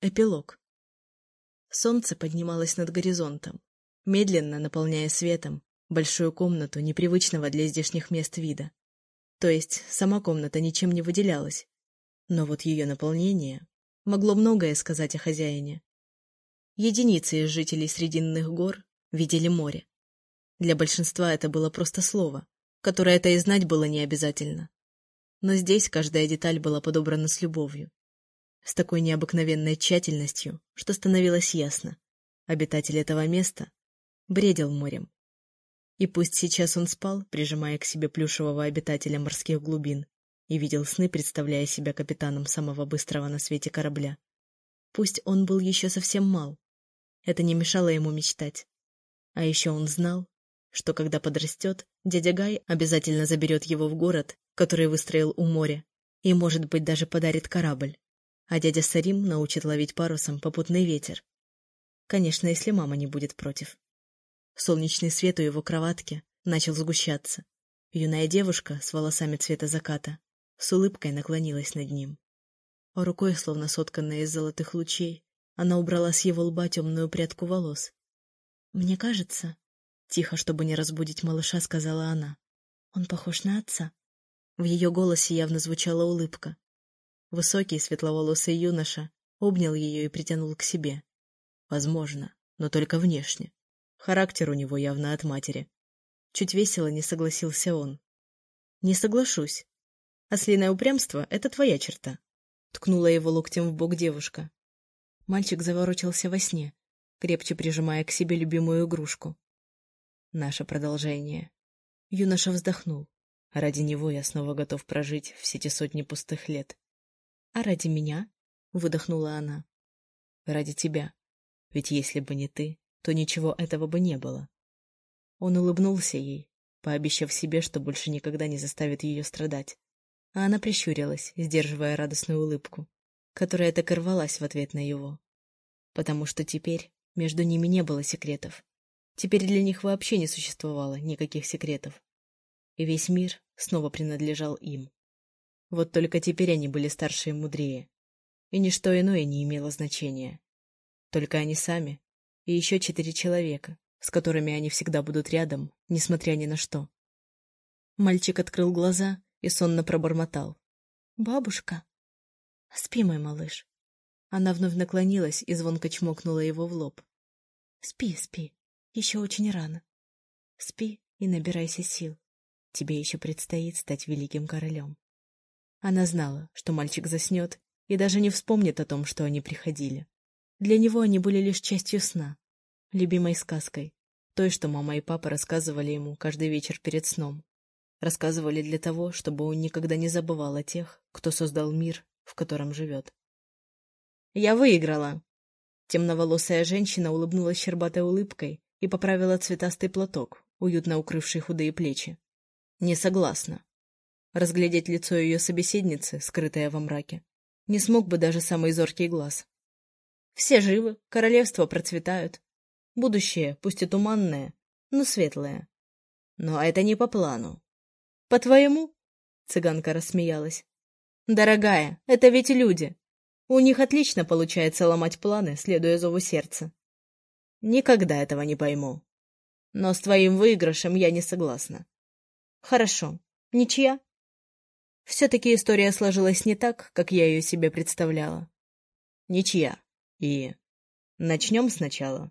Эпилог. Солнце поднималось над горизонтом, медленно наполняя светом большую комнату непривычного для здешних мест вида. То есть сама комната ничем не выделялась, но вот ее наполнение могло многое сказать о хозяине. Единицы из жителей Срединных гор видели море. Для большинства это было просто слово, которое это и знать было не обязательно. Но здесь каждая деталь была подобрана с любовью с такой необыкновенной тщательностью, что становилось ясно. Обитатель этого места бредил морем. И пусть сейчас он спал, прижимая к себе плюшевого обитателя морских глубин, и видел сны, представляя себя капитаном самого быстрого на свете корабля. Пусть он был еще совсем мал, это не мешало ему мечтать. А еще он знал, что когда подрастет, дядя Гай обязательно заберет его в город, который выстроил у моря, и, может быть, даже подарит корабль а дядя Сарим научит ловить парусом попутный ветер. Конечно, если мама не будет против. Солнечный свет у его кроватки начал сгущаться. Юная девушка с волосами цвета заката с улыбкой наклонилась над ним. Рукой, словно сотканная из золотых лучей, она убрала с его лба темную прядку волос. «Мне кажется...» — тихо, чтобы не разбудить малыша, сказала она. «Он похож на отца». В ее голосе явно звучала улыбка. Высокий светловолосый юноша обнял ее и притянул к себе. Возможно, но только внешне. Характер у него явно от матери. Чуть весело не согласился он. «Не соглашусь. Ослиное упрямство — это твоя черта», — ткнула его локтем в бок девушка. Мальчик заворочился во сне, крепче прижимая к себе любимую игрушку. Наше продолжение. Юноша вздохнул. Ради него я снова готов прожить все эти сотни пустых лет. «А ради меня?» — выдохнула она. «Ради тебя. Ведь если бы не ты, то ничего этого бы не было». Он улыбнулся ей, пообещав себе, что больше никогда не заставит ее страдать. А она прищурилась, сдерживая радостную улыбку, которая так и рвалась в ответ на его. Потому что теперь между ними не было секретов. Теперь для них вообще не существовало никаких секретов. И весь мир снова принадлежал им. Вот только теперь они были старше и мудрее. И ничто иное не имело значения. Только они сами и еще четыре человека, с которыми они всегда будут рядом, несмотря ни на что. Мальчик открыл глаза и сонно пробормотал. «Бабушка!» «Спи, мой малыш!» Она вновь наклонилась и звонко чмокнула его в лоб. «Спи, спи, еще очень рано. Спи и набирайся сил. Тебе еще предстоит стать великим королем». Она знала, что мальчик заснет и даже не вспомнит о том, что они приходили. Для него они были лишь частью сна, любимой сказкой, той, что мама и папа рассказывали ему каждый вечер перед сном. Рассказывали для того, чтобы он никогда не забывал о тех, кто создал мир, в котором живет. «Я выиграла!» Темноволосая женщина улыбнулась щербатой улыбкой и поправила цветастый платок, уютно укрывший худые плечи. «Не согласна разглядеть лицо ее собеседницы, скрытое во мраке. Не смог бы даже самый зоркий глаз. Все живы, королевства процветают. Будущее, пусть и туманное, но светлое. Но это не по плану. По-твоему? Цыганка рассмеялась. Дорогая, это ведь люди. У них отлично получается ломать планы, следуя зову сердца. Никогда этого не пойму. Но с твоим выигрышем я не согласна. Хорошо. Ничья? Все-таки история сложилась не так, как я ее себе представляла. Ничья. И... Начнем сначала.